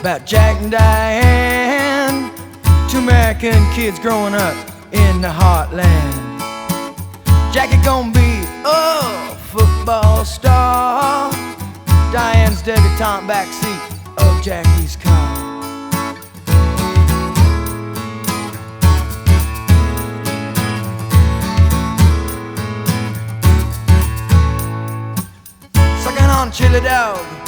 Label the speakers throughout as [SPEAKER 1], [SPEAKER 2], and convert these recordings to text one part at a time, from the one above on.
[SPEAKER 1] about Jack and Diane, two American kids growing up in the heartland. Jackie gonna be a football star. Diane's debutante backseat of Jackie's car. Sucking on chili dog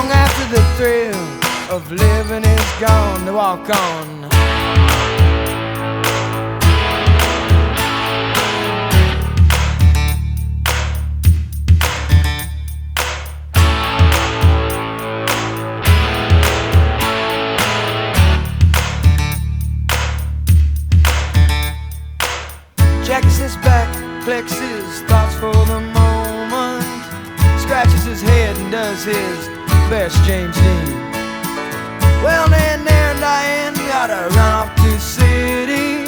[SPEAKER 1] long after the thrill of living is gone. To walk on. Jackie sits back, flexes thoughts for the moment, scratches his head and does his best James Dean. Well, then there, Diane gotta run off to city.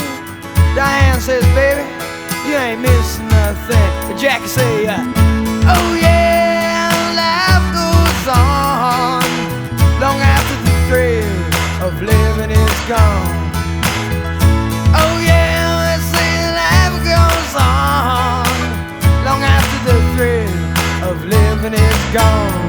[SPEAKER 1] Diane says, baby, you ain't missing nothing. But Jackie say, uh, oh yeah, life goes on long after the thrill of living is gone. Oh yeah, they say life goes on long after the thrill of living is gone.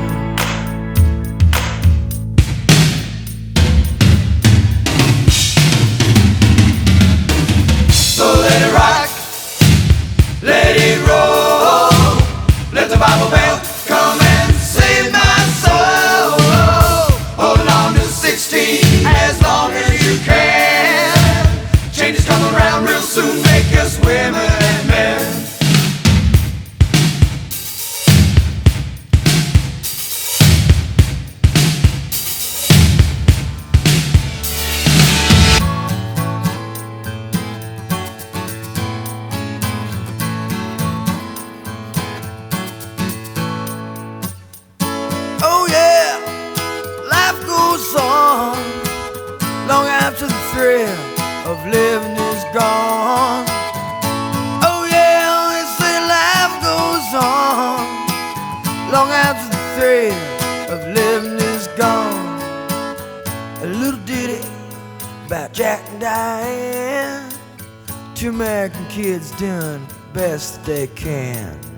[SPEAKER 1] Thrill of living is gone. Oh yeah, they say life goes on long after the thrill of living is gone. A little ditty about Jack and Diane, two American kids doing best they can.